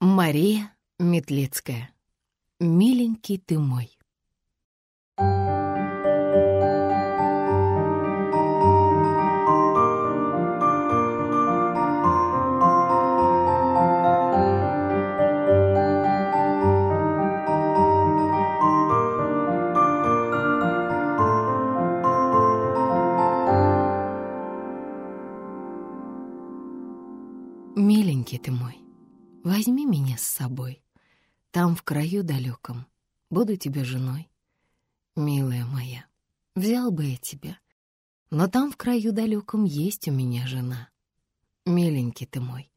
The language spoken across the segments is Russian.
Мария Метлицкая. «Миленький ты мой». Миленький ты мой, возьми меня с собой. Там, в краю далеком, буду тебе женой. Милая моя, взял бы я тебя, но там, в краю далеком, есть у меня жена. Миленький ты мой,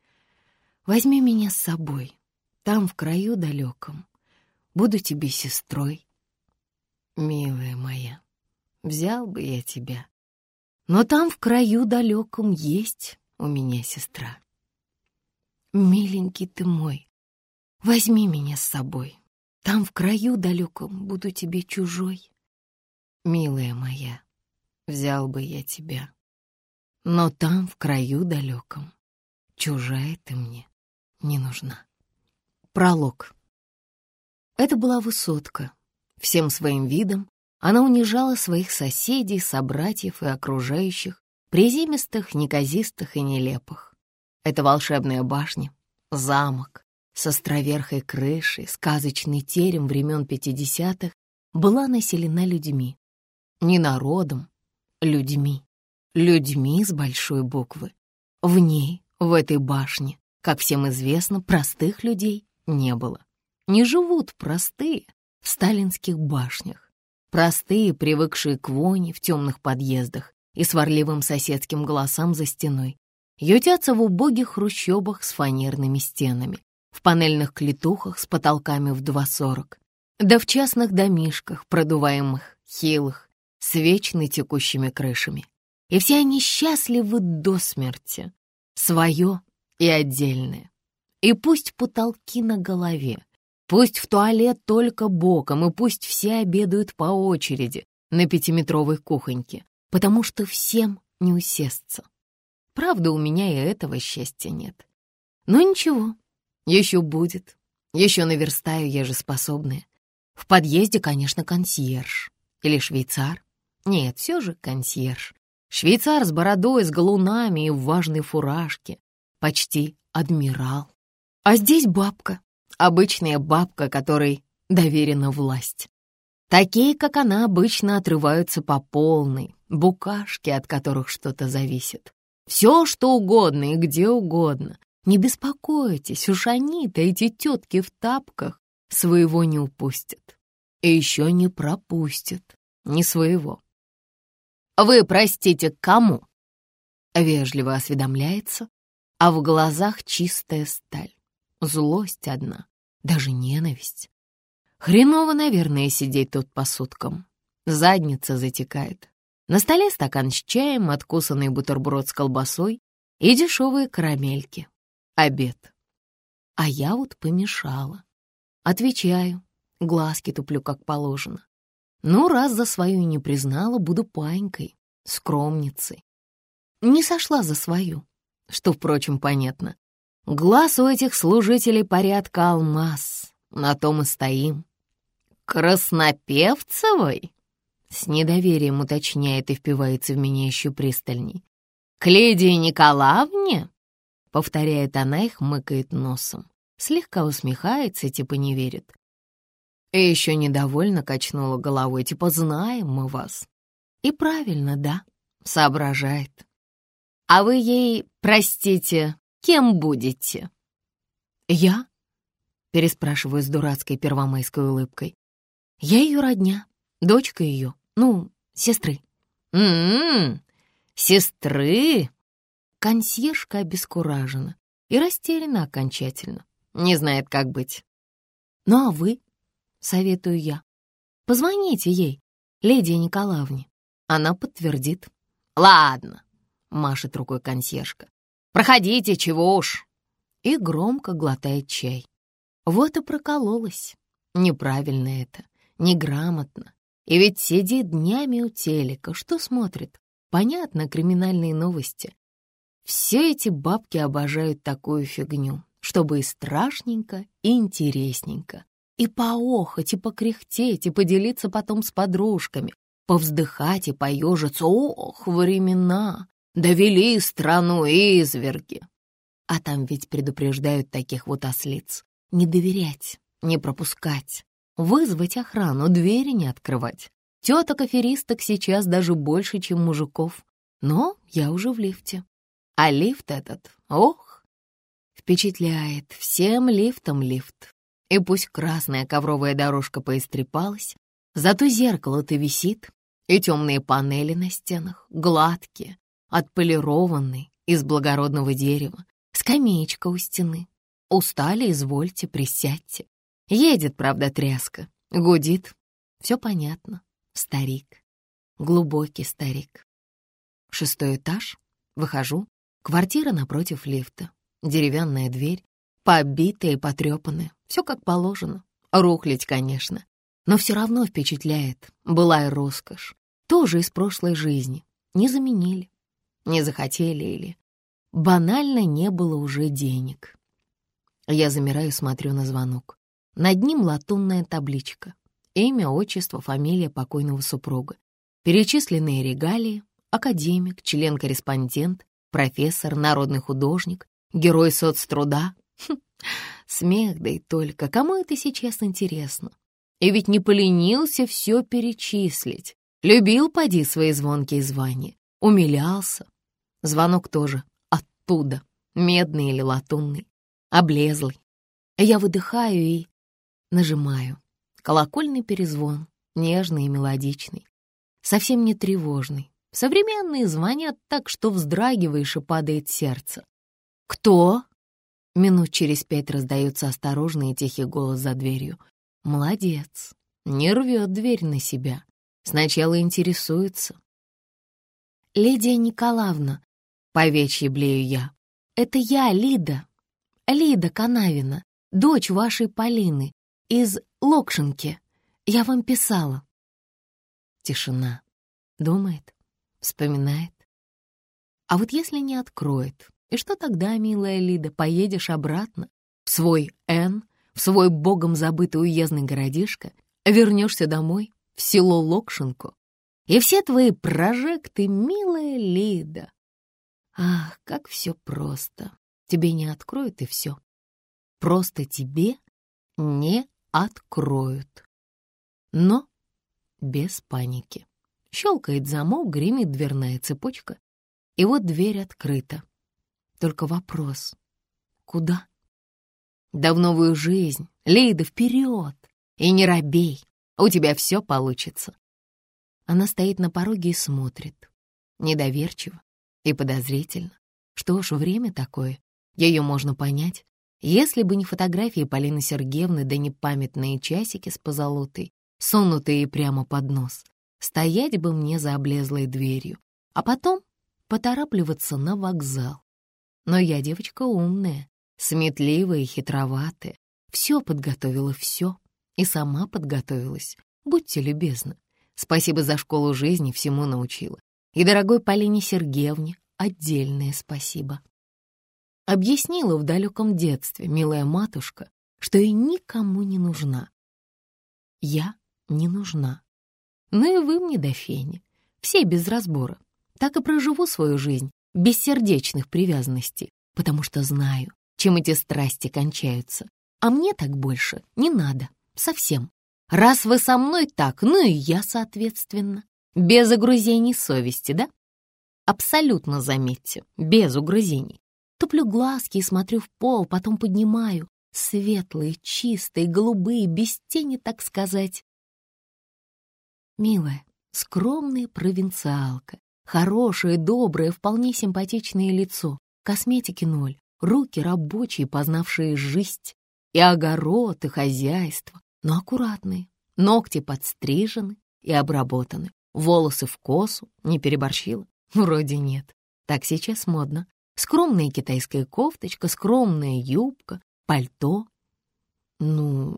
возьми меня с собой. Там, в краю далеком, буду тебе сестрой. Милая моя, взял бы я тебя, но там, в краю далеком, есть у меня сестра. Миленький ты мой, возьми меня с собой. Там в краю далеком буду тебе чужой. Милая моя, взял бы я тебя. Но там в краю далеком чужая ты мне не нужна. Пролог. Это была высотка. Всем своим видом она унижала своих соседей, собратьев и окружающих, приземистых, неказистых и нелепых. Это волшебная башня, замок с островерхой крышей, сказочный терем времен пятидесятых была населена людьми. Не народом, людьми. Людьми с большой буквы. В ней, в этой башне, как всем известно, простых людей не было. Не живут простые в сталинских башнях. Простые, привыкшие к воне в темных подъездах и сварливым соседским голосам за стеной ютятся в убогих хрущобах с фанерными стенами, в панельных клетухах с потолками в два сорок, да в частных домишках, продуваемых, хилых, с вечно текущими крышами. И все они счастливы до смерти, свое и отдельное. И пусть потолки на голове, пусть в туалет только боком, и пусть все обедают по очереди на пятиметровой кухоньке, потому что всем не усесться. Правда, у меня и этого счастья нет. Но ничего, еще будет. Еще наверстаю, я же способная. В подъезде, конечно, консьерж. Или швейцар. Нет, все же консьерж. Швейцар с бородой, с галунами и в важной фуражке. Почти адмирал. А здесь бабка. Обычная бабка, которой доверена власть. Такие, как она, обычно отрываются по полной, букашки, от которых что-то зависит. Все, что угодно и где угодно. Не беспокойтесь, уж они-то, эти тетки в тапках, своего не упустят. И еще не пропустят. Ни своего. «Вы простите, кому?» Вежливо осведомляется, а в глазах чистая сталь. Злость одна, даже ненависть. Хреново, наверное, сидеть тут по суткам. Задница затекает. На столе стакан с чаем, откусанный бутерброд с колбасой и дешевые карамельки. Обед. А я вот помешала. Отвечаю, глазки туплю как положено. Ну, раз за свою не признала, буду панькой, скромницей. Не сошла за свою, что, впрочем, понятно. Глаз у этих служителей порядка алмаз, на том и стоим. «Краснопевцевой?» С недоверием уточняет и впивается в меня еще пристальней. «К Лидии Николаевне?» Повторяет она и хмыкает носом. Слегка усмехается, типа не верит. И еще недовольно качнула головой, типа «знаем мы вас». И правильно, да, соображает. «А вы ей, простите, кем будете?» «Я?» — переспрашиваю с дурацкой первомайской улыбкой. «Я ее родня, дочка ее, ну, сестры. «М-м-м, сестры!» Консьержка обескуражена и растеряна окончательно. Не знает, как быть. «Ну а вы?» — советую я. «Позвоните ей, леди Николаевне. Она подтвердит». «Ладно», — машет рукой консьержка. «Проходите, чего уж». И громко глотает чай. Вот и прокололась. Неправильно это, неграмотно. И ведь сидит днями у телека, что смотрит? Понятно, криминальные новости. Все эти бабки обожают такую фигню. чтобы и страшненько, и интересненько. И поохать, и покряхтеть, и поделиться потом с подружками, повздыхать и поежиться. Ох, времена! Довели страну изверги! А там ведь предупреждают таких вот ослиц. Не доверять, не пропускать, вызвать охрану, двери не открывать. Теток-аферисток сейчас даже больше, чем мужиков. Но я уже в лифте. А лифт этот, ох, впечатляет. Всем лифтом лифт. И пусть красная ковровая дорожка поистрепалась, зато зеркало-то висит, и темные панели на стенах, гладкие, отполированные, из благородного дерева, скамеечка у стены. Устали, извольте, присядьте. Едет, правда, тряска, гудит. Все понятно. Старик. Глубокий старик. Шестой этаж. Выхожу. Квартира напротив лифта. Деревянная дверь. Побитая и потрепанная. Все как положено. Рухлить, конечно. Но все равно впечатляет. Была и роскошь. Тоже из прошлой жизни. Не заменили. Не захотели или... Банально не было уже денег. Я замираю, смотрю на звонок. Над ним латунная табличка. Имя, отчество, фамилия покойного супруга. Перечисленные регалии, академик, член-корреспондент, профессор, народный художник, герой соцтруда. Хм, смех, да и только. Кому это сейчас интересно? И ведь не поленился все перечислить. Любил, поди, свои звонкие звания. Умилялся. Звонок тоже оттуда, медный или латунный, облезлый. Я выдыхаю и нажимаю. Колокольный перезвон, нежный и мелодичный, совсем не тревожный. Современные звонят так, что вздрагиваешь и падает сердце. «Кто?» Минут через пять раздается осторожный и тихий голос за дверью. «Молодец, не рвет дверь на себя. Сначала интересуется». «Лидия Николаевна», — повечье блею я, — «это я, Лида, Лида Канавина, дочь вашей Полины из Локшинки. Я вам писала». Тишина. Думает, вспоминает. А вот если не откроет, и что тогда, милая Лида, поедешь обратно в свой Н, в свой богом забытый уездный городишко, вернешься домой, в село Локшинку, и все твои прожекты, милая Лида. Ах, как все просто. Тебе не откроют, и все. Просто тебе не откроют. Но без паники. Щелкает замок, гремит дверная цепочка, и вот дверь открыта. Только вопрос — куда? Да в новую жизнь, Лида, вперед! И не робей, у тебя все получится. Она стоит на пороге и смотрит. Недоверчиво и подозрительно. Что ж, время такое. Ее можно понять. Если бы не фотографии Полины Сергеевны, да не памятные часики с позолотой, сунутые прямо под нос, стоять бы мне за облезлой дверью, а потом поторапливаться на вокзал. Но я девочка умная, сметливая и хитроватая. Все подготовила, все. И сама подготовилась. Будьте любезны. Спасибо за школу жизни, всему научила. И дорогой Полине Сергеевне отдельное спасибо. Объяснила в далеком детстве, милая матушка, что и никому не нужна. Я не нужна. Ну и вы мне до фени. Все без разбора. Так и проживу свою жизнь, без сердечных привязанностей, потому что знаю, чем эти страсти кончаются. А мне так больше не надо, совсем. Раз вы со мной так, ну и я, соответственно. Без угрызений совести, да? Абсолютно, заметьте, без угрызений. Туплю глазки и смотрю в пол, потом поднимаю. Светлые, чистые, голубые, без тени, так сказать. Милая, скромная провинциалка, хорошее, доброе, вполне симпатичное лицо, косметики ноль, руки рабочие, познавшие жизнь, и огород, и хозяйство, но аккуратные, ногти подстрижены и обработаны, волосы в косу, не переборщила? Вроде нет. Так сейчас модно. Скромная китайская кофточка, скромная юбка, пальто. Ну,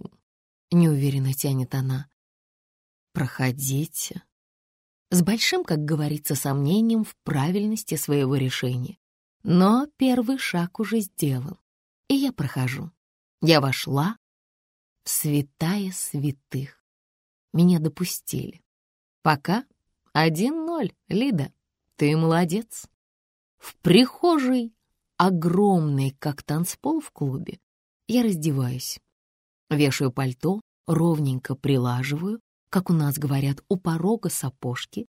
неуверенно тянет она. Проходите. С большим, как говорится, сомнением в правильности своего решения. Но первый шаг уже сделан. И я прохожу. Я вошла в святая святых. Меня допустили. Пока один ноль, Лида, ты молодец. В прихожей, огромный, как танцпол в клубе, я раздеваюсь. Вешаю пальто, ровненько прилаживаю, как у нас говорят, у порога сапожки.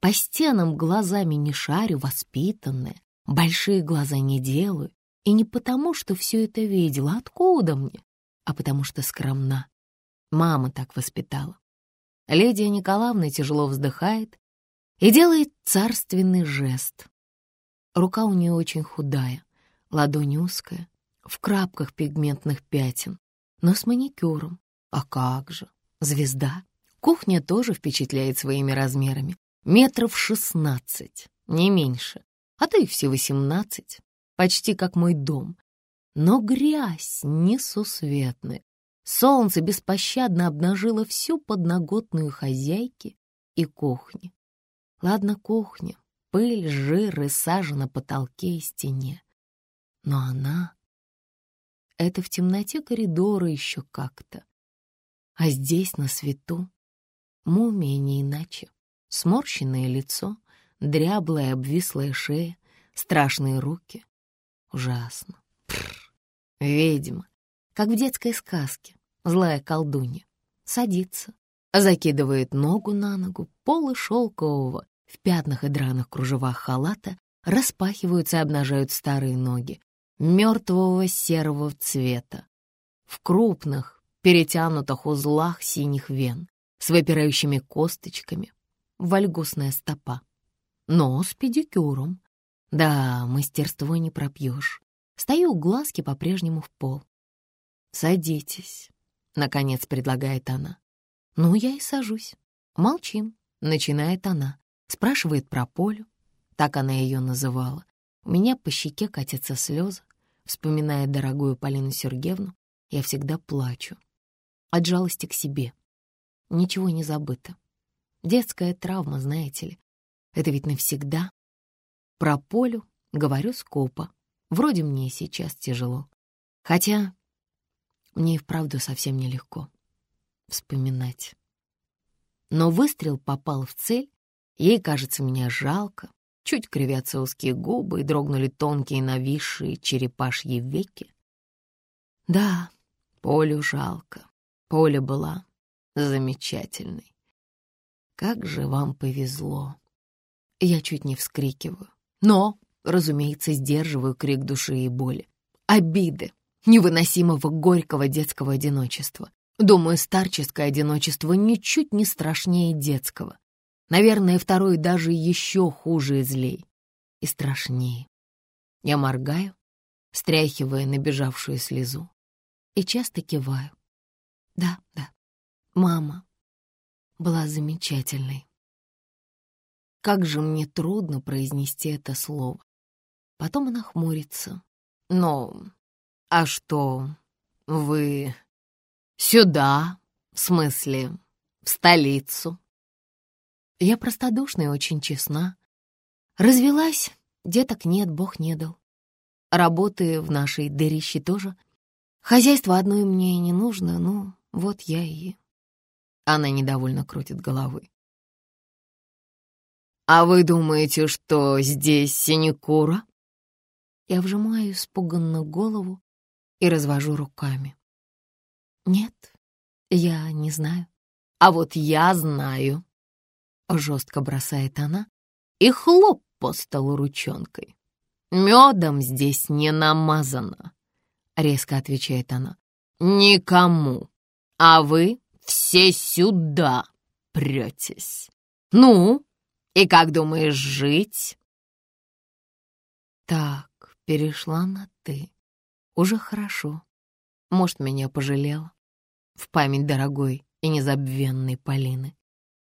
По стенам глазами не шарю, воспитанная, большие глаза не делаю. И не потому, что все это видела, откуда мне, а потому что скромна. Мама так воспитала. Лидия Николаевна тяжело вздыхает и делает царственный жест. Рука у нее очень худая, ладонь узкая, в крапках пигментных пятен, но с маникюром. А как же, звезда. Кухня тоже впечатляет своими размерами. Метров шестнадцать, не меньше, а то и все восемнадцать, почти как мой дом. Но грязь несусветная. Солнце беспощадно обнажило всю подноготную хозяйки и кухни. Ладно, кухня, пыль, жир и сажа на потолке и стене. Но она... Это в темноте коридора еще как-то. А здесь, на свету, мумия не иначе. Сморщенное лицо, дряблая обвислая шея, страшные руки. Ужасно. Пррр. Ведьма, как в детской сказке, злая колдунья. Садится, закидывает ногу на ногу, полы шелкового, в пятнах и драных кружевах халата распахиваются и обнажают старые ноги, мертвого серого цвета, в крупных, перетянутых узлах синих вен, с выпирающими косточками, вальгусная стопа. Но с педикюром. Да, мастерство не пропьешь. Стою глазки по-прежнему в пол. «Садитесь», — наконец предлагает она. Ну, я и сажусь. Молчим, начинает она. Спрашивает про Полю. Так она ее называла. У меня по щеке катятся слезы. Вспоминая дорогую Полину Сергеевну, я всегда плачу. От жалости к себе. Ничего не забыто. Детская травма, знаете ли. Это ведь навсегда. Про Полю говорю скопо. Вроде мне сейчас тяжело. Хотя мне и вправду совсем нелегко вспоминать. Но выстрел попал в цель, ей кажется меня жалко, чуть кривятся узкие губы и дрогнули тонкие нависшие черепашьи веки. Да, Полю жалко, Поля была замечательной. Как же вам повезло. Я чуть не вскрикиваю, но, разумеется, сдерживаю крик души и боли. Обиды, невыносимого горького детского одиночества. Думаю, старческое одиночество ничуть не страшнее детского. Наверное, второй даже еще хуже и злей. И страшнее. Я моргаю, стряхивая набежавшую слезу. И часто киваю. Да, да, мама была замечательной. Как же мне трудно произнести это слово. Потом она хмурится. Но, а что, вы Сюда, в смысле, в столицу. Я простодушна и очень честна. Развелась, деток нет, Бог не дал. Работы в нашей дырище тоже. Хозяйство одной мне и не нужно, ну, вот я и... Она недовольно крутит головой. «А вы думаете, что здесь синекура?» Я вжимаю испуганно голову и развожу руками. «Нет, я не знаю». «А вот я знаю», — жестко бросает она и хлоп по столу ручонкой. «Медом здесь не намазано», — резко отвечает она. «Никому. А вы все сюда претесь. Ну, и как думаешь жить?» Так, перешла на «ты». Уже хорошо. Может, меня пожалела. В память дорогой и незабвенной Полины.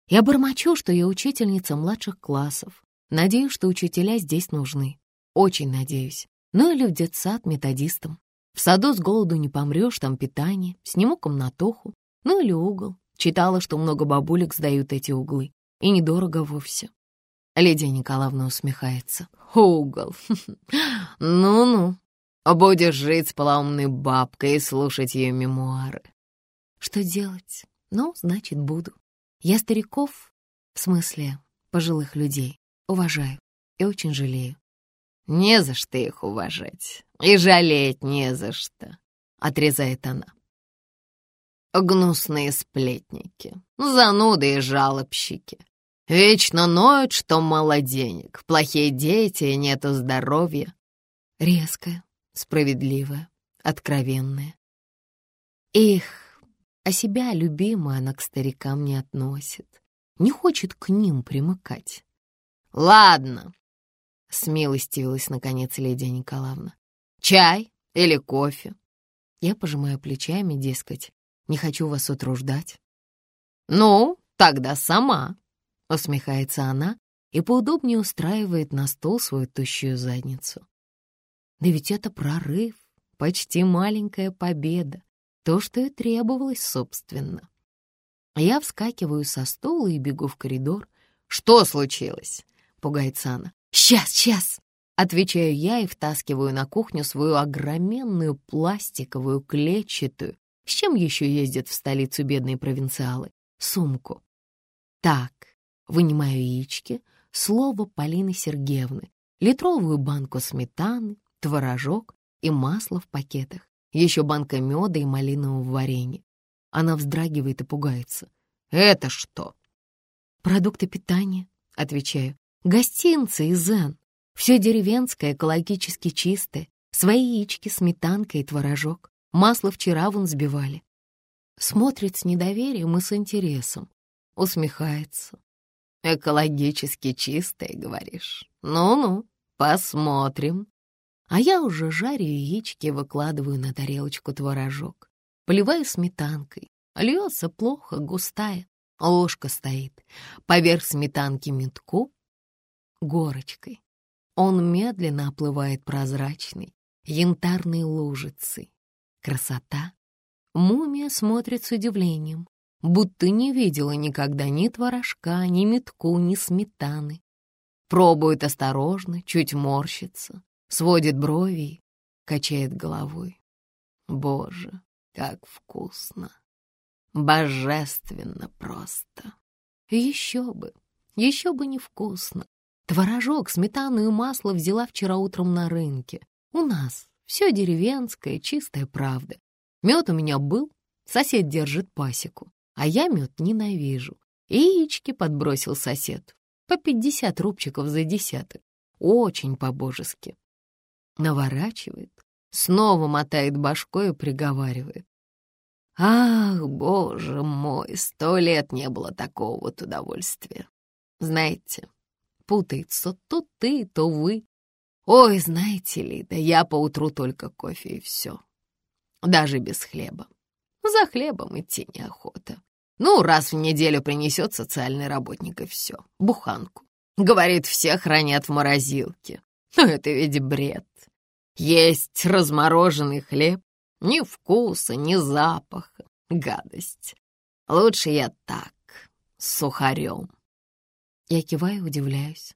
Я бормочу, что я учительница младших классов. Надеюсь, что учителя здесь нужны. Очень надеюсь. Ну или в детсад методистам. В саду с голоду не помрешь, там питание. Сниму комнатоху. Ну или угол. Читала, что много бабулек сдают эти углы. И недорого вовсе. Лидия Николаевна усмехается. Угол. Ну-ну. Будешь жить с полоумной бабкой и слушать ее мемуары. Что делать? Ну, значит, буду. Я стариков, в смысле пожилых людей, уважаю и очень жалею. Не за что их уважать. И жалеть не за что, — отрезает она. Гнусные сплетники, зануды и жалобщики. Вечно ноют, что мало денег, плохие дети и нету здоровья. Резкая, справедливая, откровенная. Их, а себя любимая она к старикам не относит, не хочет к ним примыкать. «Ладно», — смилостивилась, наконец, Лидия Николаевна. «Чай или кофе?» Я пожимаю плечами, дескать, не хочу вас утруждать. «Ну, тогда сама», Усмехается она и поудобнее устраивает на стол свою тощую задницу. Да ведь это прорыв, почти маленькая победа, то, что и требовалось, собственно. Я вскакиваю со стула и бегу в коридор. «Что случилось?» — пугается она. «Сейчас, сейчас!» — отвечаю я и втаскиваю на кухню свою огроменную пластиковую клетчатую, с чем еще ездят в столицу бедные провинциалы, сумку. Так, Вынимаю яички, слово Полины Сергеевны, литровую банку сметаны, творожок и масло в пакетах, еще банка меда и малинового варенья. Она вздрагивает и пугается. «Это что?» «Продукты питания», — отвечаю. «Гостинцы из Зен. Все деревенское, экологически чистое. Свои яички, сметанка и творожок. Масло вчера вон сбивали». Смотрит с недоверием и с интересом. Усмехается. Экологически чистое, говоришь? Ну-ну, посмотрим. А я уже жарю яички выкладываю на тарелочку творожок. Поливаю сметанкой. Льется плохо, густая. Ложка стоит. Поверх сметанки метку горочкой. Он медленно оплывает прозрачной, янтарной лужицей. Красота. Мумия смотрит с удивлением будто не видела никогда ни творожка, ни метку, ни сметаны. Пробует осторожно, чуть морщится, сводит брови, качает головой. Боже, как вкусно! Божественно просто! Еще бы, еще бы невкусно. Творожок, сметану и масло взяла вчера утром на рынке. У нас все деревенское, чистая правда. Мед у меня был, сосед держит пасеку а я мед ненавижу. Яички подбросил сосед. По пятьдесят рубчиков за десяток. Очень по-божески. Наворачивает, снова мотает башкой и приговаривает. Ах, боже мой, сто лет не было такого вот удовольствия. Знаете, путается то ты, то вы. Ой, знаете ли, да я поутру только кофе и все. Даже без хлеба. За хлебом идти неохота. Ну, раз в неделю принесет социальный работник, и все. Буханку. Говорит, все хранят в морозилке. Ну, это ведь бред. Есть размороженный хлеб. Ни вкуса, ни запаха. Гадость. Лучше я так, с сухарем. Я киваю, удивляюсь.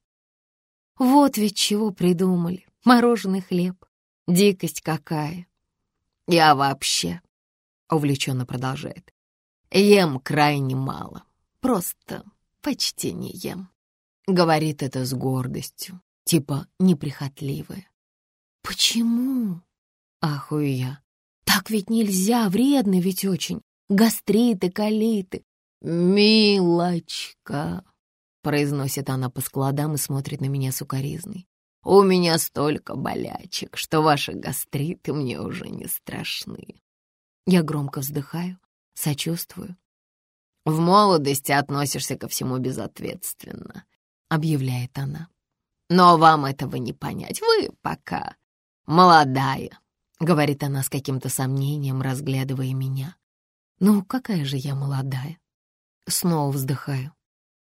Вот ведь чего придумали. Мороженый хлеб. Дикость какая. Я вообще, увлеченно продолжает, Ем крайне мало, просто почти не ем. Говорит это с гордостью, типа неприхотливая. Почему? Ахую я. Так ведь нельзя, вредно ведь очень. Гастриты, колиты. Милочка, произносит она по складам и смотрит на меня сукоризной. У меня столько болячек, что ваши гастриты мне уже не страшны. Я громко вздыхаю, Сочувствую. В молодости относишься ко всему безответственно, объявляет она. Но вам этого не понять. Вы пока молодая, говорит она с каким-то сомнением, разглядывая меня. Ну, какая же я молодая? Снова вздыхаю.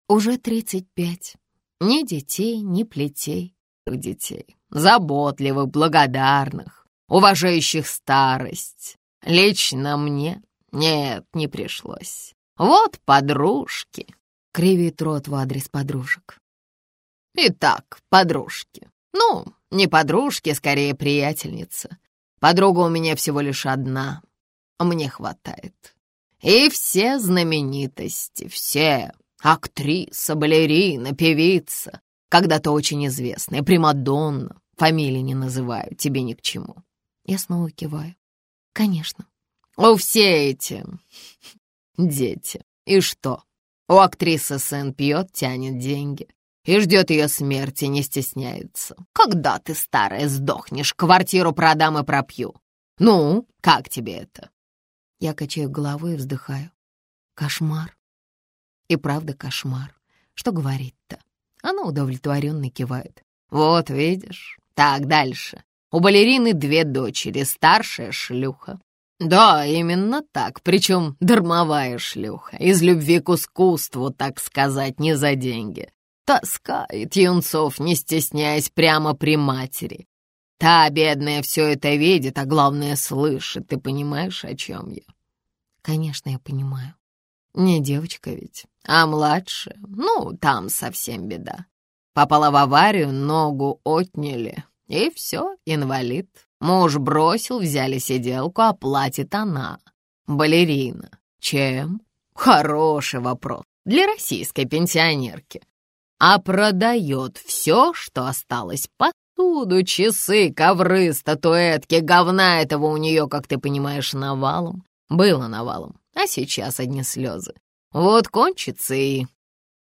Уже тридцать пять. Ни детей, ни плетей. Детей. Заботливых, благодарных, уважающих старость. Лично мне нет, не пришлось. Вот подружки. Кривит рот в адрес подружек. Итак, подружки. Ну, не подружки, скорее приятельница. Подруга у меня всего лишь одна, мне хватает. И все знаменитости, все. Актриса, балерина, певица, когда-то очень известная, Примадонна. Фамилии не называю, тебе ни к чему. Я снова киваю. Конечно. У все эти дети. И что? У актрисы сын пьет, тянет деньги и ждет ее смерти, не стесняется. Когда ты, старая, сдохнешь, квартиру продам и пропью. Ну, как тебе это? Я качаю головой и вздыхаю. Кошмар. И правда кошмар. Что говорить-то? Она удовлетворенно кивает. Вот видишь. Так, дальше. У балерины две дочери, старшая шлюха. Да, именно так, причем дармовая шлюха, из любви к искусству, так сказать, не за деньги. Таскает юнцов, не стесняясь, прямо при матери. Та бедная все это видит, а главное слышит. Ты понимаешь, о чем я? Конечно, я понимаю. Не девочка ведь, а младшая. Ну, там совсем беда. Попала в аварию, ногу отняли, и все, инвалид. Муж бросил, взяли сиделку, а платит она. Балерина. Чем? Хороший вопрос. Для российской пенсионерки. А продает все, что осталось. Посуду, часы, ковры, статуэтки, говна этого у нее, как ты понимаешь, навалом. Было навалом, а сейчас одни слезы. Вот кончится и...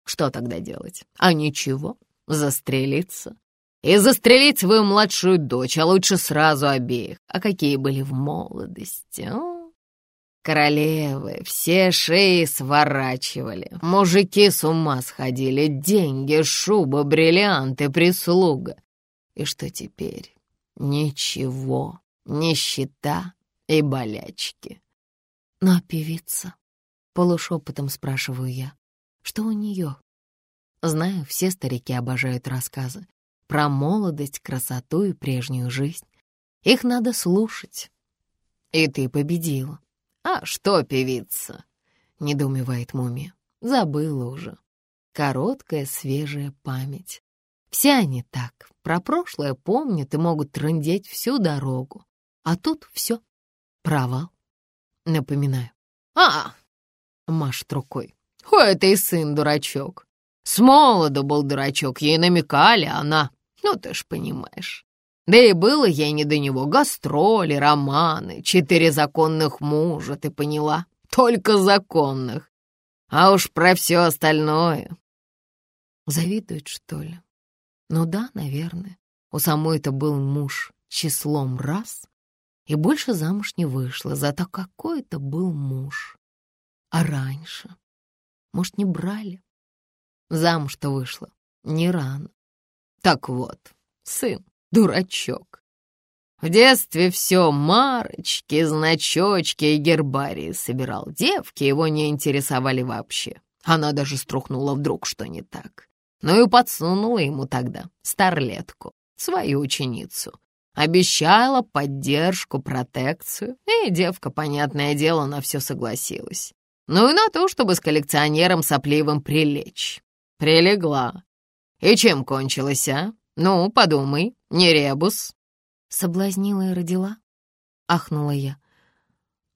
Что тогда делать? А ничего, застрелиться. И застрелить свою младшую дочь, а лучше сразу обеих. А какие были в молодости, о? Королевы все шеи сворачивали, мужики с ума сходили, деньги, шуба, бриллианты, прислуга. И что теперь? Ничего, нищета и болячки. А певица? Полушепотом спрашиваю я. Что у нее? Знаю, все старики обожают рассказы про молодость, красоту и прежнюю жизнь. Их надо слушать. И ты победила. А что, певица? Недоумевает мумия. Забыла уже. Короткая, свежая память. Все они так, про прошлое помнят и могут трындеть всю дорогу. А тут все. Провал. Напоминаю. А, машет рукой. Ой, это и сын дурачок. С молоду был дурачок, ей намекали, а она ну, ты ж понимаешь. Да и было ей не до него гастроли, романы, четыре законных мужа, ты поняла? Только законных. А уж про все остальное. Завидует, что ли? Ну да, наверное. У самой это был муж числом раз, и больше замуж не вышла, зато какой это был муж. А раньше? Может, не брали? Замуж-то вышла не рано. Так вот, сын, дурачок. В детстве все марочки, значочки и гербарии собирал. Девки его не интересовали вообще. Она даже струхнула вдруг, что не так. Ну и подсунула ему тогда старлетку, свою ученицу. Обещала поддержку, протекцию, и девка, понятное дело, на все согласилась. Ну и на то, чтобы с коллекционером сопливым прилечь. Прилегла. И чем кончилось, а? Ну, подумай, не ребус. Соблазнила и родила? Ахнула я.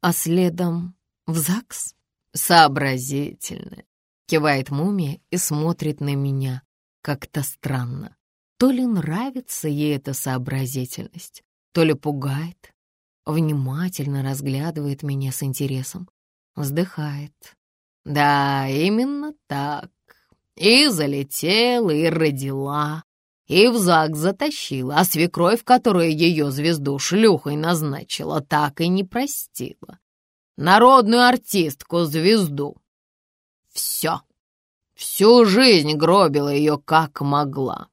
А следом в ЗАГС? Сообразительная. Кивает мумия и смотрит на меня как-то странно. То ли нравится ей эта сообразительность, то ли пугает. Внимательно разглядывает меня с интересом. Вздыхает. Да, именно так. И залетела, и родила, и в ЗАГС затащила, а свекровь, которая ее звезду шлюхой назначила, так и не простила. Народную артистку-звезду. Все. Всю жизнь гробила ее как могла.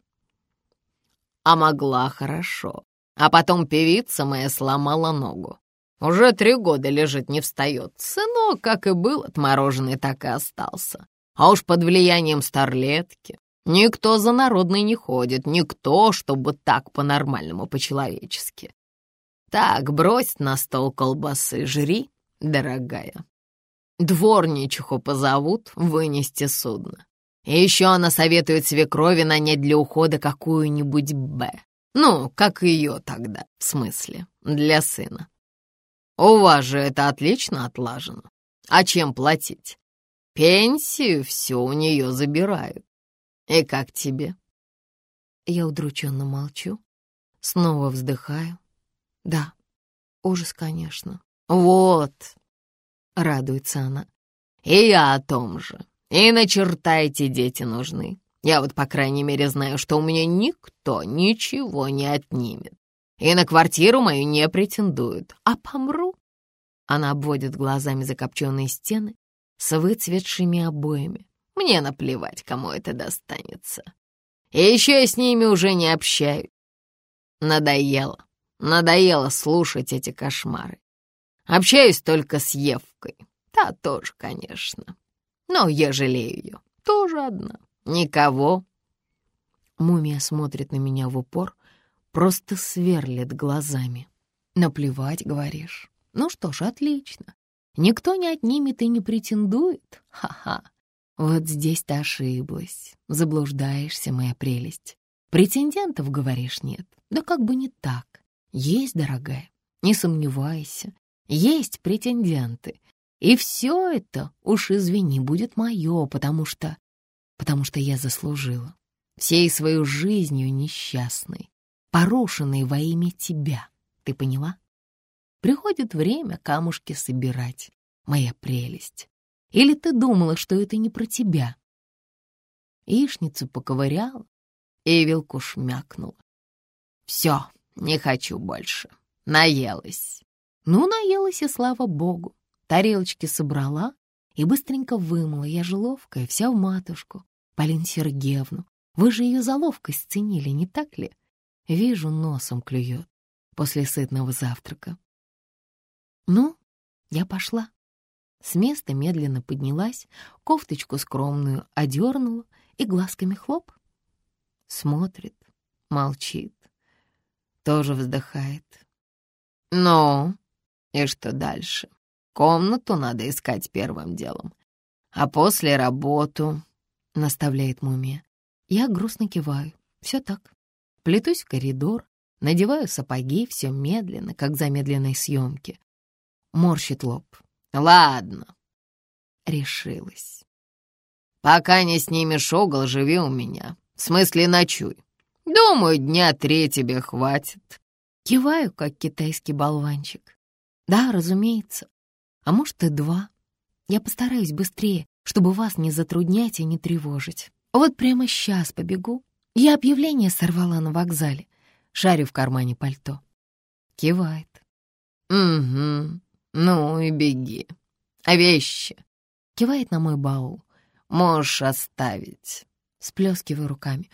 А могла хорошо. А потом певица моя сломала ногу. Уже три года лежит, не встает. Сынок, как и был отмороженный, так и остался. А уж под влиянием старлетки никто за народный не ходит, никто, чтобы так по-нормальному, по-человечески. Так, брось на стол колбасы, жри, дорогая. Дворничиху позовут вынести судно. И еще она советует свекрови нанять для ухода какую-нибудь «Б». Ну, как ее тогда, в смысле, для сына. У вас же это отлично отлажено. А чем платить? Пенсию все у нее забирают. И как тебе? Я удрученно молчу, снова вздыхаю. Да, ужас, конечно. Вот, радуется она. И я о том же. И на черта эти дети нужны. Я вот, по крайней мере, знаю, что у меня никто ничего не отнимет. И на квартиру мою не претендуют. А помру. Она обводит глазами закопченные стены с выцветшими обоями. Мне наплевать, кому это достанется. И еще я с ними уже не общаюсь. Надоело. Надоело слушать эти кошмары. Общаюсь только с Евкой. Та тоже, конечно. Но я жалею ее. Тоже одна. Никого. Мумия смотрит на меня в упор, просто сверлит глазами. Наплевать, говоришь. Ну что ж, отлично. Никто не отнимет и не претендует. Ха-ха. Вот здесь ты ошиблась. Заблуждаешься, моя прелесть. Претендентов, говоришь, нет. Да как бы не так. Есть, дорогая, не сомневайся. Есть претенденты. И все это, уж извини, будет мое, потому что... Потому что я заслужила. Всей свою жизнью несчастной, порушенной во имя тебя. Ты поняла? Приходит время камушки собирать, моя прелесть. Или ты думала, что это не про тебя?» Яичницу поковыряла и вилку шмякнула. «Все, не хочу больше. Наелась». Ну, наелась, и слава богу. Тарелочки собрала и быстренько вымыла. Я же ловкая, вся в матушку. Полин Сергеевну, вы же ее за ловкость ценили, не так ли? Вижу, носом клюет после сытного завтрака. Ну, я пошла. С места медленно поднялась, кофточку скромную одернула и глазками хлоп. Смотрит, молчит, тоже вздыхает. «Ну, и что дальше? Комнату надо искать первым делом, а после работу», — наставляет мумия. Я грустно киваю. Все так. Плетусь в коридор, надеваю сапоги, все медленно, как замедленной съемки. Морщит лоб. Ладно. Решилась. Пока не снимешь угол, живи у меня. В смысле, ночуй. Думаю, дня три тебе хватит. Киваю, как китайский болванчик. Да, разумеется. А может, и два. Я постараюсь быстрее, чтобы вас не затруднять и не тревожить. Вот прямо сейчас побегу. Я объявление сорвала на вокзале. Шарю в кармане пальто. Кивает. Угу. «Ну и беги. А вещи?» Кивает на мой баул. «Можешь оставить». Сплескиваю руками.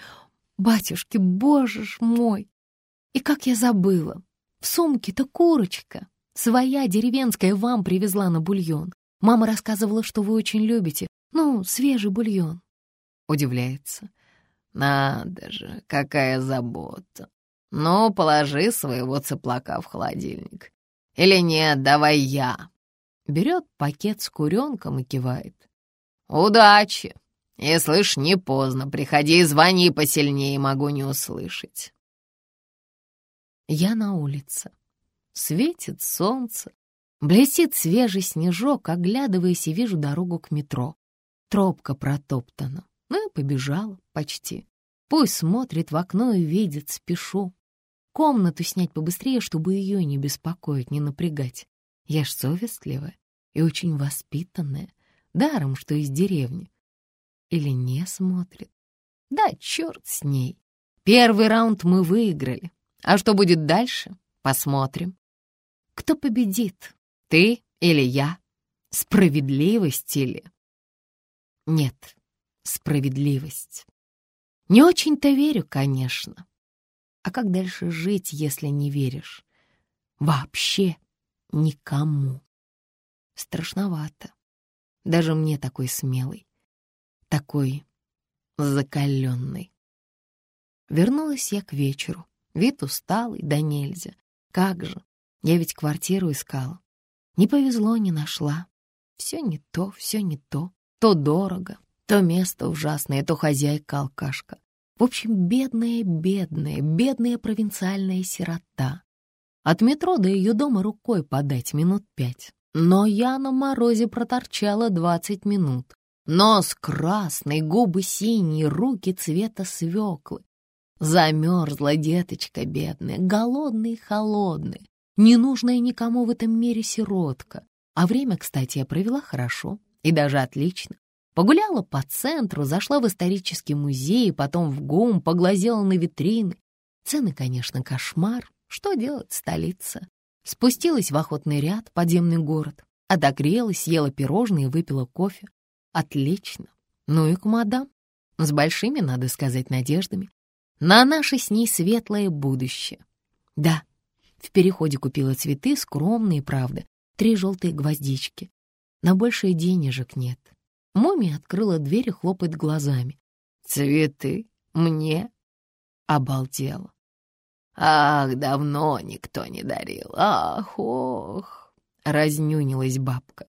«Батюшки, боже ж мой! И как я забыла! В сумке-то курочка. Своя деревенская вам привезла на бульон. Мама рассказывала, что вы очень любите. Ну, свежий бульон». Удивляется. «Надо же, какая забота! Ну, положи своего цыплака в холодильник. Или нет, давай я». Берет пакет с куренком и кивает. «Удачи! И, слышь, не поздно, приходи и звони посильнее, могу не услышать». Я на улице. Светит солнце, блестит свежий снежок, оглядываясь и вижу дорогу к метро. Тропка протоптана. Ну и побежала почти. Пусть смотрит в окно и видит, спешу. Комнату снять побыстрее, чтобы ее не беспокоить, не напрягать. Я ж совестливая и очень воспитанная, даром, что из деревни. Или не смотрит. Да, черт с ней. Первый раунд мы выиграли. А что будет дальше? Посмотрим. Кто победит? Ты или я? Справедливость или... Нет, справедливость. Не очень-то верю, конечно. А как дальше жить, если не веришь? Вообще никому. Страшновато. Даже мне такой смелый, такой закаленный. Вернулась я к вечеру. Вид усталый, да нельзя. Как же, я ведь квартиру искала. Не повезло, не нашла. Все не то, все не то. То дорого, то место ужасное, то хозяйка-алкашка. В общем, бедная, бедная, бедная провинциальная сирота. От метро до ее дома рукой подать минут пять. Но я на морозе проторчала двадцать минут. Нос красный, губы синие, руки цвета свеклы. Замерзла деточка бедная, голодная и холодная, ненужная никому в этом мире сиротка. А время, кстати, я провела хорошо и даже отлично. Погуляла по центру, зашла в исторический музей, потом в ГУМ, поглазела на витрины. Цены, конечно, кошмар. Что делать, столица? Спустилась в охотный ряд, подземный город. Отогрелась, съела пирожные выпила кофе. Отлично. Ну и к мадам. С большими, надо сказать, надеждами. На наше с ней светлое будущее. Да, в переходе купила цветы, скромные, правда, три желтые гвоздички. На большие денежек нет. Моми открыла дверь и хлопает глазами. «Цветы? Мне?» Обалдела. «Ах, давно никто не дарил! Ах, ох!» — разнюнилась бабка.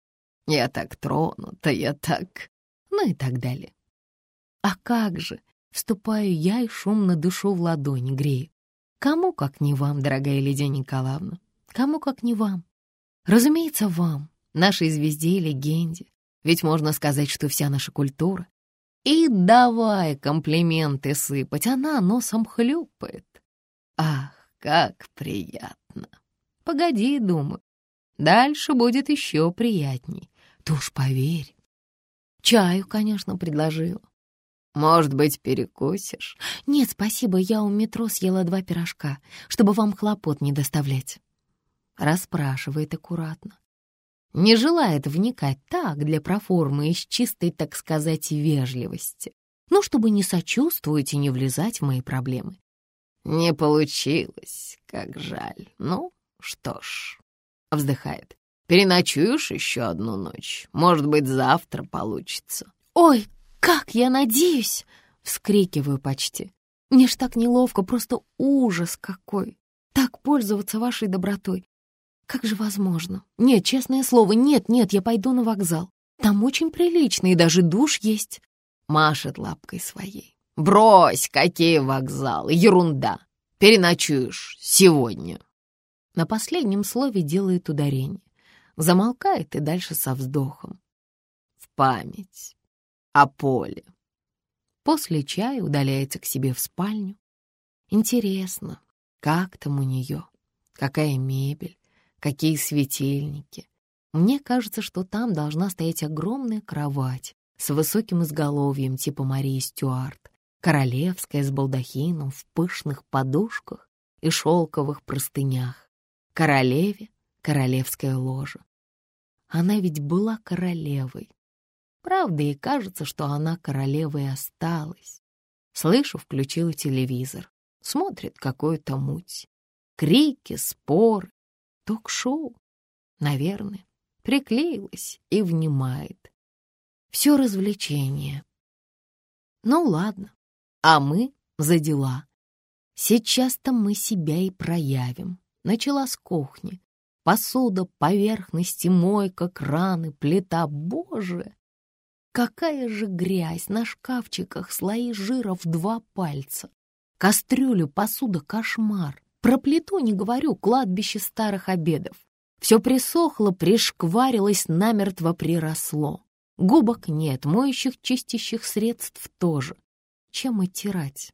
«Я так тронута, я так...» Ну и так далее. «А как же?» — вступаю я и шумно дышу в ладони, грею. «Кому, как не вам, дорогая Лидия Николаевна? Кому, как не вам? Разумеется, вам, нашей звезде и легенде. Ведь можно сказать, что вся наша культура. И давай комплименты сыпать, она носом хлюпает. Ах, как приятно. Погоди, думаю. Дальше будет еще приятней. Ты уж поверь. Чаю, конечно, предложила. Может быть, перекусишь? Нет, спасибо, я у метро съела два пирожка, чтобы вам хлопот не доставлять. Расспрашивает аккуратно. Не желает вникать так для проформы из чистой, так сказать, вежливости. Ну, чтобы не сочувствовать и не влезать в мои проблемы. «Не получилось, как жаль. Ну, что ж...» — вздыхает. «Переночуешь еще одну ночь? Может быть, завтра получится». «Ой, как я надеюсь!» — вскрикиваю почти. «Мне ж так неловко, просто ужас какой! Так пользоваться вашей добротой! Как же возможно? Нет, честное слово, нет, нет, я пойду на вокзал. Там очень прилично, и даже душ есть!» Машет лапкой своей. «Брось, какие вокзалы! Ерунда! Переночуешь сегодня!» На последнем слове делает ударение. Замолкает и дальше со вздохом. В память. О поле. После чая удаляется к себе в спальню. Интересно, как там у нее? Какая мебель? Какие светильники? Мне кажется, что там должна стоять огромная кровать с высоким изголовьем типа Марии Стюарт королевская с балдахином в пышных подушках и шелковых простынях. Королеве — королевская ложа. Она ведь была королевой. Правда, и кажется, что она королевой осталась. Слышу, включила телевизор. Смотрит какую-то муть. Крики, споры, ток-шоу. Наверное, приклеилась и внимает. Все развлечение. Ну ладно, а мы за дела. Сейчас-то мы себя и проявим. Начала с кухни. Посуда, поверхности, мойка, краны, плита. Боже! Какая же грязь на шкафчиках, слои жира в два пальца. Кастрюлю, посуда, кошмар. Про плиту не говорю, кладбище старых обедов. Все присохло, пришкварилось, намертво приросло. Губок нет, моющих, чистящих средств тоже чем оттирать.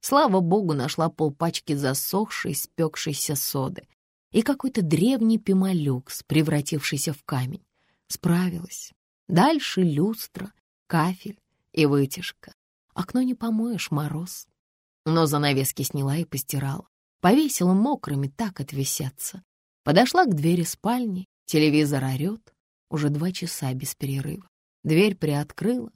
Слава богу, нашла полпачки засохшей, спекшейся соды и какой-то древний пемолюкс, превратившийся в камень. Справилась. Дальше люстра, кафель и вытяжка. Окно не помоешь, мороз. Но занавески сняла и постирала. Повесила мокрыми, так отвисятся. Подошла к двери спальни, телевизор орёт. Уже два часа без перерыва. Дверь приоткрыла.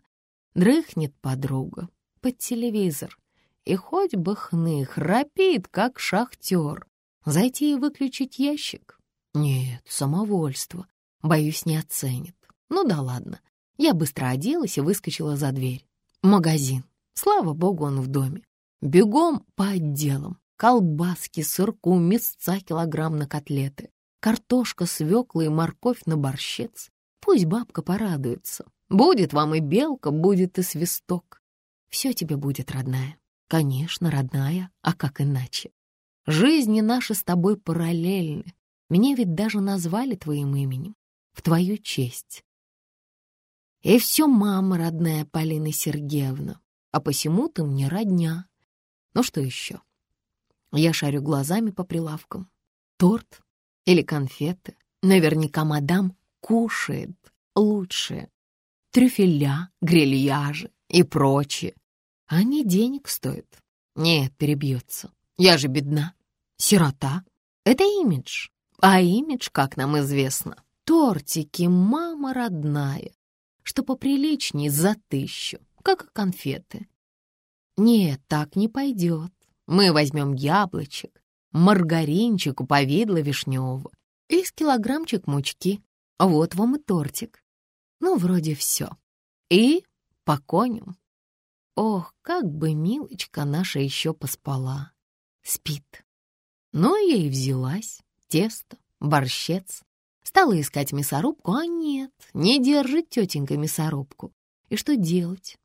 Дрыхнет подруга, под телевизор. И хоть бы хны, храпит, как шахтер. Зайти и выключить ящик? Нет, самовольство. Боюсь, не оценит. Ну да ладно. Я быстро оделась и выскочила за дверь. Магазин. Слава богу, он в доме. Бегом по отделам. Колбаски, сырку, мясца килограмм на котлеты. Картошка, свекла и морковь на борщец. Пусть бабка порадуется. Будет вам и белка, будет и свисток. Все тебе будет, родная. Конечно, родная, а как иначе? Жизни наши с тобой параллельны. Меня ведь даже назвали твоим именем, в твою честь. И все мама родная Полина Сергеевна, а посему ты мне родня. Ну что еще? Я шарю глазами по прилавкам. Торт или конфеты? Наверняка мадам кушает лучшее. Трюфеля, грильяжи и прочее. Они денег стоят. Нет, перебьется. Я же бедна. Сирота. Это имидж. А имидж, как нам известно, тортики «Мама родная», что поприличнее за тысячу, как и конфеты. Нет, так не пойдет. Мы возьмем яблочек, маргаринчику повидло вишневого и с килограммчик мучки. Вот вам и тортик. Ну, вроде все. И по коням. Ох, как бы Милочка наша еще поспала. Спит. Ну, я и взялась. Тесто, борщец. Стала искать мясорубку, а нет, не держит тетенька мясорубку. И что делать?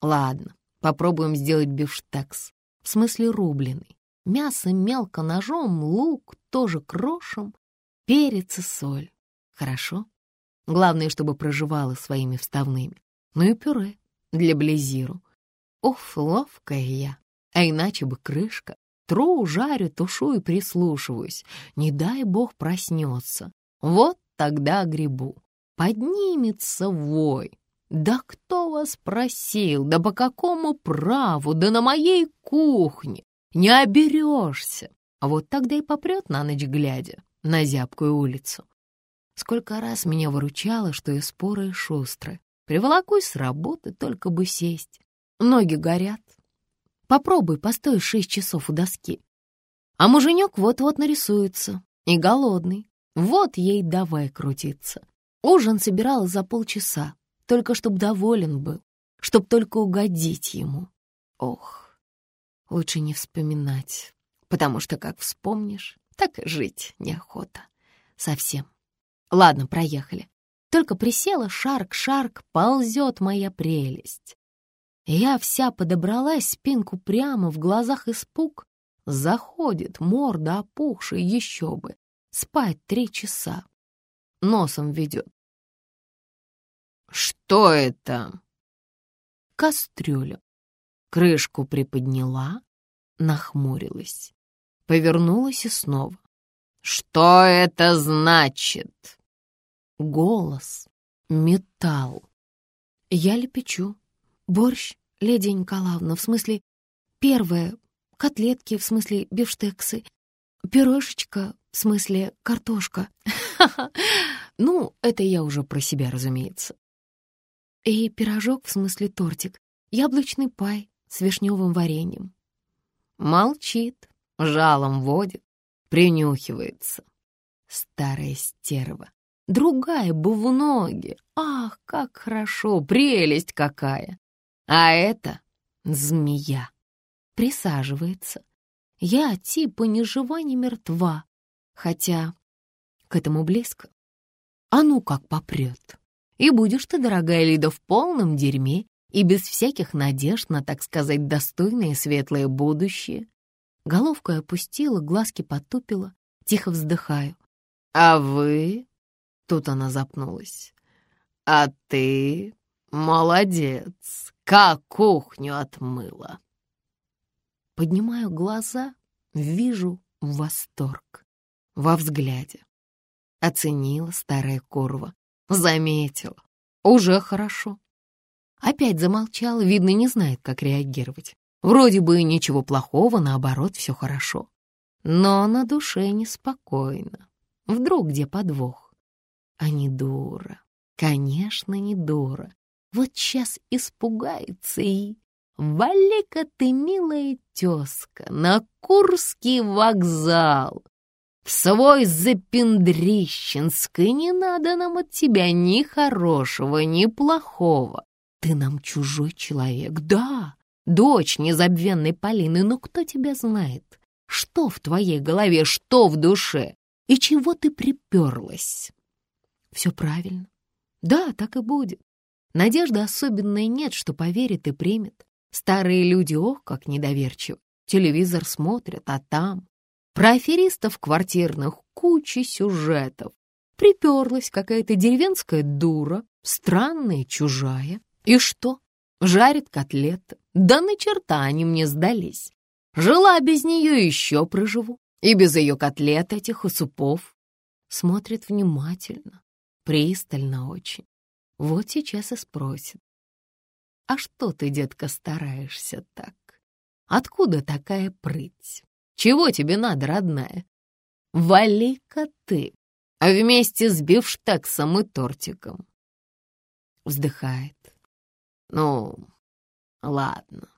Ладно, попробуем сделать бифштекс, в смысле рубленый. Мясо мелко ножом, лук тоже крошем, перец и соль. Хорошо? Главное, чтобы проживала своими вставными. Ну и пюре для близиру. Уф, ловкая я. А иначе бы крышка. Тру, жарю, тушу и прислушиваюсь. Не дай бог проснется. Вот тогда грибу. Поднимется вой. Да кто вас просил? Да по какому праву? Да на моей кухне. Не оберешься. А вот тогда и попрет на ночь глядя на зябкую улицу. Сколько раз меня выручало, что я споры и шустры. Приволокусь с работы, только бы сесть. Ноги горят. Попробуй, постой шесть часов у доски. А муженек вот-вот нарисуется. И голодный. Вот ей давай крутиться. Ужин собирала за полчаса, только чтоб доволен был, чтоб только угодить ему. Ох, лучше не вспоминать, потому что как вспомнишь, так и жить неохота. Совсем. Ладно, проехали. Только присела, шарк-шарк, ползет моя прелесть. Я вся подобралась, спинку прямо, в глазах испуг. Заходит, морда опухшая, еще бы. Спать три часа. Носом ведет. «Что это?» Кастрюля. Крышку приподняла, нахмурилась. Повернулась и снова. «Что это значит?» Голос, металл. Я лепечу. Борщ, леди Николаевна, в смысле, первое, котлетки, в смысле, бифштексы, пюрешечка, в смысле, картошка. Ну, это я уже про себя, разумеется. И пирожок, в смысле, тортик, яблочный пай с вишневым вареньем. Молчит, жалом водит, принюхивается. Старая стерва. Другая бы в ноги. Ах, как хорошо, прелесть какая! А это змея. Присаживается. Я типа ни жива, ни мертва. Хотя к этому близко. А ну как попрет. И будешь ты, дорогая Лида, в полном дерьме и без всяких надежд на, так сказать, достойное и светлое будущее. Головку опустила, глазки потупила, тихо вздыхаю. «А вы?» — тут она запнулась. «А ты молодец, как кухню отмыла!» Поднимаю глаза, вижу восторг во взгляде. Оценила старая курва, заметила. Уже хорошо. Опять замолчала, видно, не знает, как реагировать. Вроде бы ничего плохого, наоборот, все хорошо. Но на душе неспокойно. Вдруг где подвох? А не дура. Конечно, не дура. Вот сейчас испугается и... Вали-ка ты, милая тезка, на Курский вокзал. В свой запендрищенский не надо нам от тебя ни хорошего, ни плохого. Ты нам чужой человек, да, дочь незабвенной Полины, но кто тебя знает? Что в твоей голове, что в душе? И чего ты приперлась? Все правильно. Да, так и будет. Надежды особенной нет, что поверит и примет. Старые люди, ох, как недоверчивы. Телевизор смотрят, а там... Про аферистов квартирных куча сюжетов. Приперлась какая-то деревенская дура, странная, чужая. И что? Жарит котлеты. Да на черта они мне сдались. Жила без нее, еще проживу. И без ее котлет этих и супов. Смотрит внимательно, пристально очень. Вот сейчас и спросит. А что ты, детка, стараешься так? Откуда такая прыть? Чего тебе надо, родная? Вали-ка ты, а вместе с бифштексом и тортиком. Вздыхает. Ну, ладно.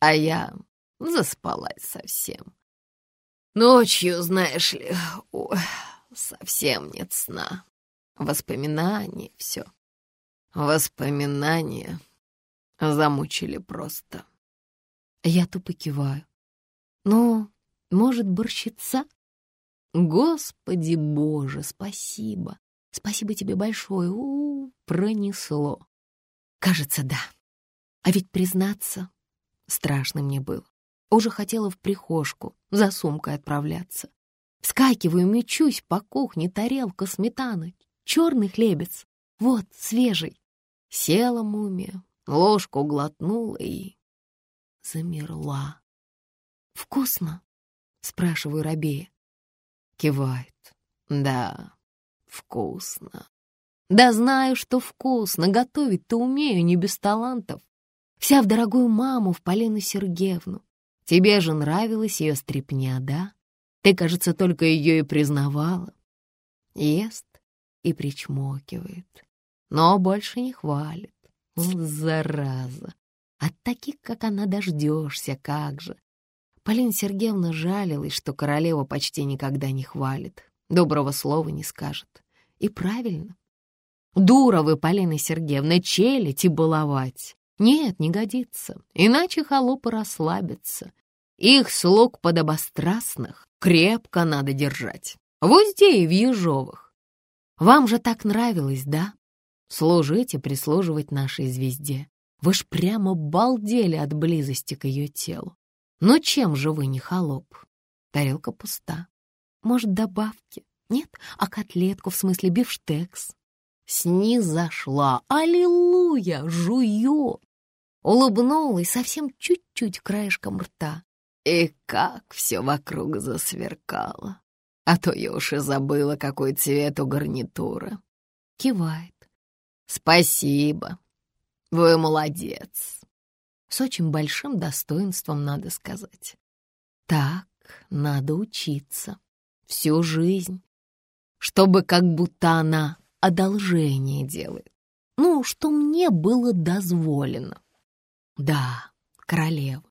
А я заспалась совсем. Ночью, знаешь ли, ой, совсем нет сна. Воспоминания, все. Воспоминания замучили просто. Я тупо киваю. Ну, может, борщица? Господи боже, спасибо. Спасибо тебе большое. У, -у пронесло. Кажется, да. А ведь признаться, страшно мне было. Уже хотела в прихожку за сумкой отправляться. Вскакиваю, мечусь по кухне, тарелка сметаны, черный хлебец. Вот, свежий. Села мумия, ложку глотнула и... замерла. «Вкусно?» — спрашиваю Рабея. Кивает. «Да, вкусно. Да знаю, что вкусно, готовить-то умею, не без талантов. Вся в дорогую маму, в Полину Сергеевну. Тебе же нравилась ее стряпня, да? Ты, кажется, только ее и признавала. Ест и причмокивает, но больше не хвалит. Зараза! От таких, как она, дождешься, как же. Полина Сергеевна жалилась, что королева почти никогда не хвалит, доброго слова не скажет. И правильно. Дура вы, Полина Сергеевна, челить и баловать. Нет, не годится, иначе холопы расслабятся. Их слуг подобострастных крепко надо держать. В узде и в ежовых. Вам же так нравилось, да? Служить и прислуживать нашей звезде. Вы ж прямо балдели от близости к ее телу. Но чем же вы не холоп? Тарелка пуста. Может, добавки? Нет, а котлетку, в смысле бифштекс? Снизошла, аллилуйя, жую. Улыбнулась совсем чуть-чуть краешком рта. И как все вокруг засверкало. А то я уж и забыла, какой цвет у гарнитура. Кивает. Спасибо. Вы молодец. С очень большим достоинством, надо сказать. Так надо учиться. Всю жизнь. Чтобы как будто она одолжение делает. Ну, что мне было дозволено. Да, королева.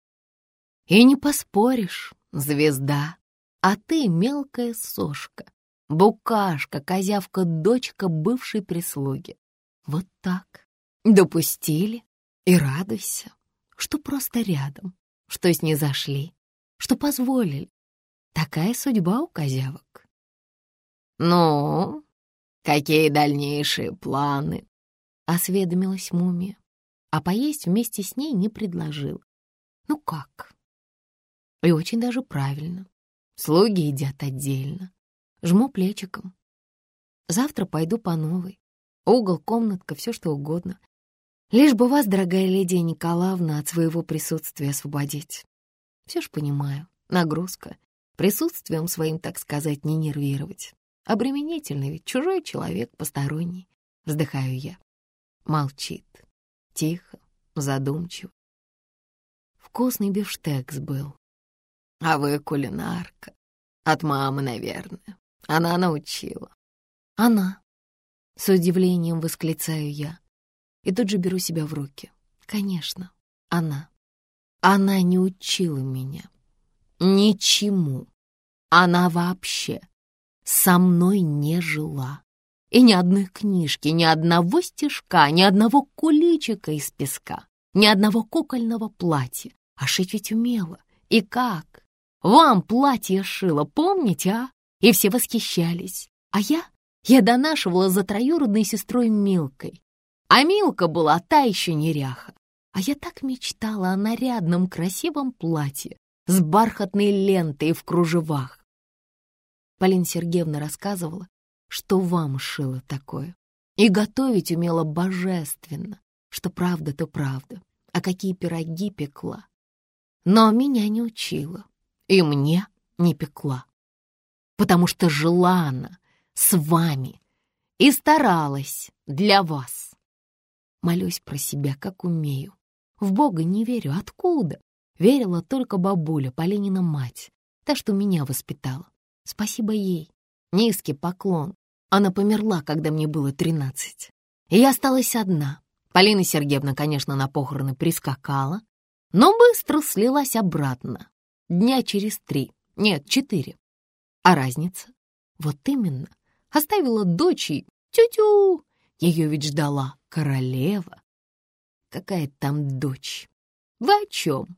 И не поспоришь, звезда. А ты мелкая сошка, букашка, козявка, дочка бывшей прислуги. Вот так. Допустили и радуйся, что просто рядом, что с ней зашли, что позволили. Такая судьба у козявок. «Ну, какие дальнейшие планы?» — осведомилась мумия, а поесть вместе с ней не предложил. «Ну как?» И очень даже правильно. Слуги едят отдельно. Жму плечиком. Завтра пойду по новой. Угол, комнатка, все что угодно. Лишь бы вас, дорогая Лидия Николаевна, от своего присутствия освободить. Все ж понимаю, нагрузка. Присутствием своим, так сказать, не нервировать. Обременительно ведь чужой человек, посторонний. Вздыхаю я. Молчит. Тихо, задумчиво. Вкусный бифштекс был. А вы кулинарка. От мамы, наверное. Она научила. Она. С удивлением восклицаю я. И тут же беру себя в руки. Конечно, она. Она не учила меня. Ничему. Она вообще со мной не жила. И ни одной книжки, ни одного стежка, ни одного куличика из песка, ни одного кукольного платья. А шить ведь умела. И как? Вам платье шила, помните, а? И все восхищались. А я? Я донашивала за троюродной сестрой Милкой. А Милка была та еще неряха. А я так мечтала о нарядном красивом платье с бархатной лентой в кружевах. Полина Сергеевна рассказывала, что вам шила такое. И готовить умела божественно, что правда, то правда. А какие пироги пекла. Но меня не учила, и мне не пекла. Потому что жила она с вами и старалась для вас. Молюсь про себя, как умею. В Бога не верю. Откуда? Верила только бабуля, Полинина мать, та, что меня воспитала. Спасибо ей. Низкий поклон. Она померла, когда мне было тринадцать. И я осталась одна. Полина Сергеевна, конечно, на похороны прискакала, но быстро слилась обратно. Дня через три, нет, четыре. А разница? Вот именно. Оставила дочь и тю-тю. Ее ведь ждала королева. Какая там дочь? Вы о чем?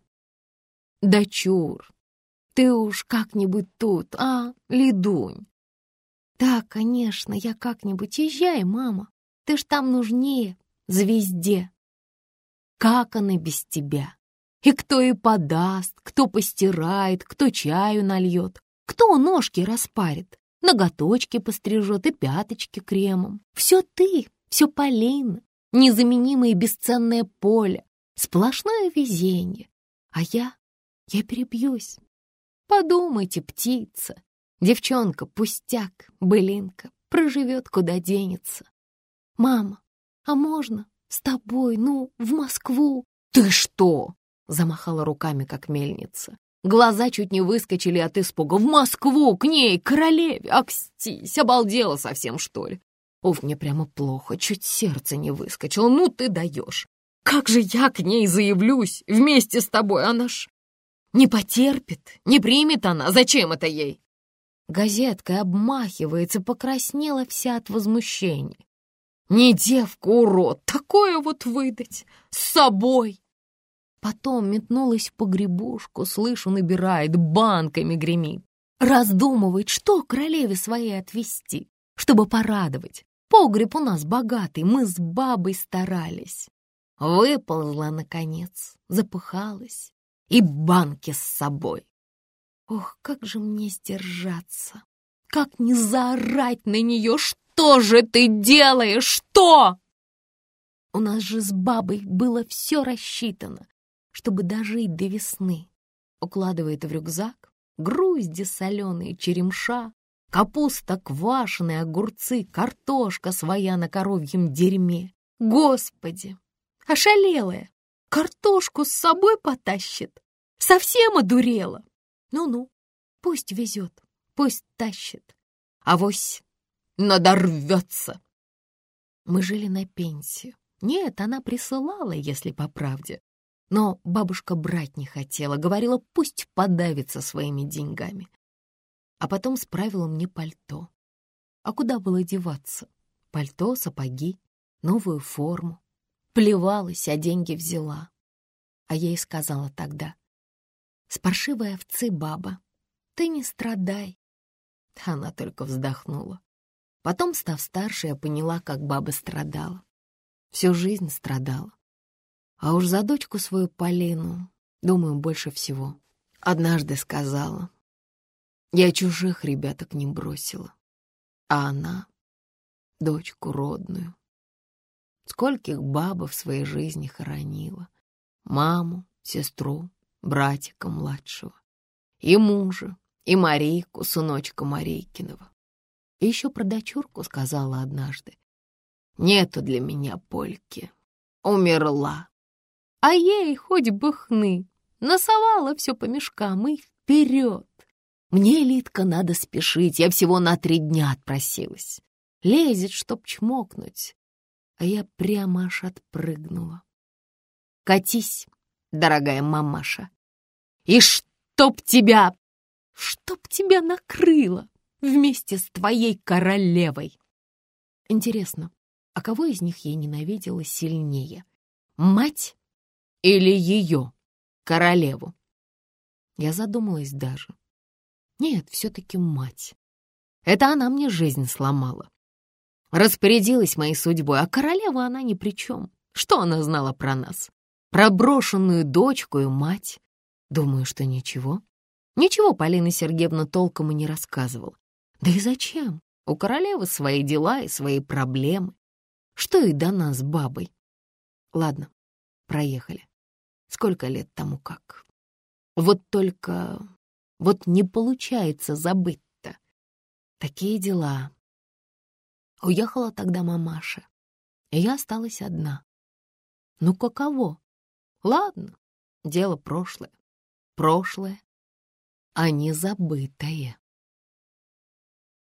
Да чур, ты уж как-нибудь тут, а, Лидунь? Да, конечно, я как-нибудь. Езжай, мама. Ты ж там нужнее, звезде. Как она без тебя? И кто и подаст, кто постирает, кто чаю нальет, кто ножки распарит, ноготочки пострижет и пяточки кремом. Все ты, все Полина, незаменимое и бесценное поле, сплошное везение. А я, я перебьюсь, Подумайте, птица, девчонка, пустяк, былинка, проживет, куда денется. Мама, а можно с тобой, ну, в Москву? Ты что? Замахала руками, как мельница. Глаза чуть не выскочили от испуга. В Москву, к ней, к королеве. Акстись, обалдела совсем, что ли? Уф, мне прямо плохо, чуть сердце не выскочило. Ну ты даешь. Как же я к ней заявлюсь вместе с тобой? Она ж не потерпит, не примет она. Зачем это ей? Газеткой обмахивается, покраснела вся от возмущения. Не девка, урод, такое вот выдать с собой. Потом метнулась в погребушку, слышу, набирает, банками гремит. Раздумывает, что королеве своей отвезти, чтобы порадовать. Погреб у нас богатый, мы с бабой старались. Выползла, наконец, запыхалась, и банки с собой. Ох, как же мне сдержаться? Как не заорать на нее? Что же ты делаешь? Что? У нас же с бабой было все рассчитано, чтобы дожить до весны. Укладывает в рюкзак грузди соленые, черемша, капуста квашеная, огурцы, картошка своя на коровьем дерьме. Господи, ошалелая! Картошку с собой потащит? Совсем одурела? Ну-ну, пусть везет, пусть тащит. Авось надорвется. Мы жили на пенсию. Нет, она присылала, если по правде. Но бабушка брать не хотела, говорила, пусть подавится своими деньгами. А потом справила мне пальто. А куда было деваться? Пальто, сапоги, новую форму. Плевалась, а деньги взяла. А я ей сказала тогда, «С овцы, баба, ты не страдай». Она только вздохнула. Потом, став старше, я поняла, как баба страдала. Всю жизнь страдала. А уж за дочку свою Полину, думаю, больше всего. Однажды сказала, я чужих ребяток не бросила, а она — дочку родную. Скольких баба в своей жизни хоронила. Маму, сестру, братика младшего. И мужа, и Марийку, сыночка Марейкиного. И еще про дочурку сказала однажды. Нету для меня польки. Умерла. А ей хоть бы хны. Насовала все по мешкам и вперед. Мне, Литка, надо спешить. Я всего на три дня отпросилась. Лезет, чтоб чмокнуть а я прямо аж отпрыгнула. «Катись, дорогая мамаша, и чтоб тебя, чтоб тебя накрыло вместе с твоей королевой!» Интересно, а кого из них я ненавидела сильнее? Мать или ее, королеву? Я задумалась даже. Нет, все-таки мать. Это она мне жизнь сломала. Распорядилась моей судьбой, а королева она ни при чем. Что она знала про нас? Про брошенную дочку и мать. Думаю, что ничего. Ничего Полина Сергеевна толком и не рассказывала. Да и зачем? У королевы свои дела и свои проблемы. Что и до нас бабой. Ладно, проехали. Сколько лет тому как. Вот только... Вот не получается забыть-то. Такие дела. Уехала тогда мамаша, и я осталась одна. Ну, каково? Ладно, дело прошлое. Прошлое, а не забытое.